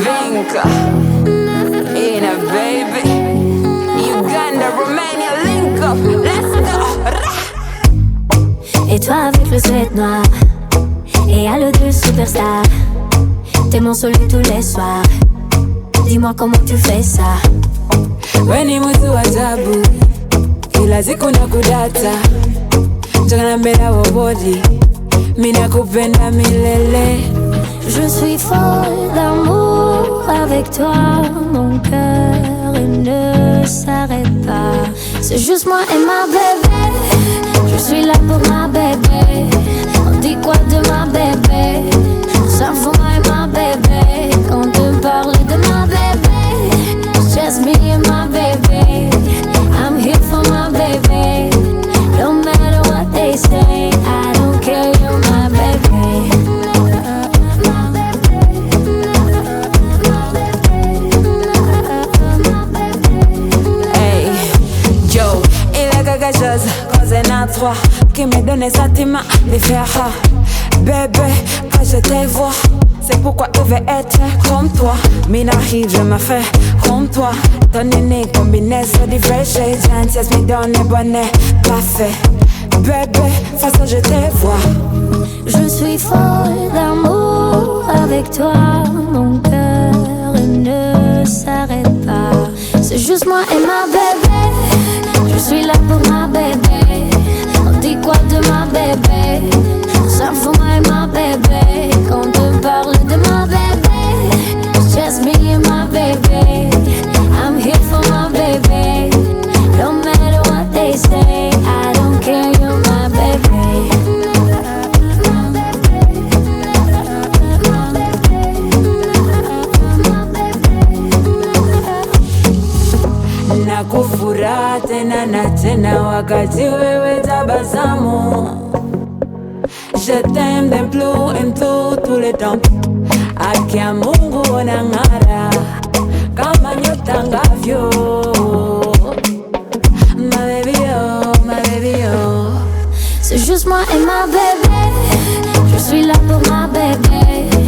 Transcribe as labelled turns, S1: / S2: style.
S1: Vinka, Ina baby, Uganda, Romania, link up, let's go.
S2: Et toi avec le sweat noir. Et à l'eau de superstar. T'es mon soleil tous les soirs. Dis-moi comment tu fais ça.
S1: Weni mtu wa ajabu, kila siku nakudata, njagala mbele wa body, mimi nakupenda milele.
S2: Je suis folle d'amour avec toi. Mon cœur ne s'arrête pas. C'est juste moi et ma bébé. Je suis là pour ma
S1: chose, cause à trois, qui me donne le sentiment de faire ah. Bébé, quand je te vois, c'est pourquoi je veux être comme toi. Minarrive, je me fais comme toi. Ton nez combinaison de vrais shades, Jantias me donne le bonnet, parfait. Bébé, façon je te vois.
S2: Je suis folle d'amour avec toi, mon cœur ne s'arrête pas. C'est juste moi et ma bébé. Je suis là pour
S1: nakufuraha tena na tena wakati wewe tabasamu Je t'aime d'un plus en tout le temps kama nyota ngavyo My baby oh, my baby oh
S2: C'est juste moi et ma bébé. Je suis là pour ma bébé.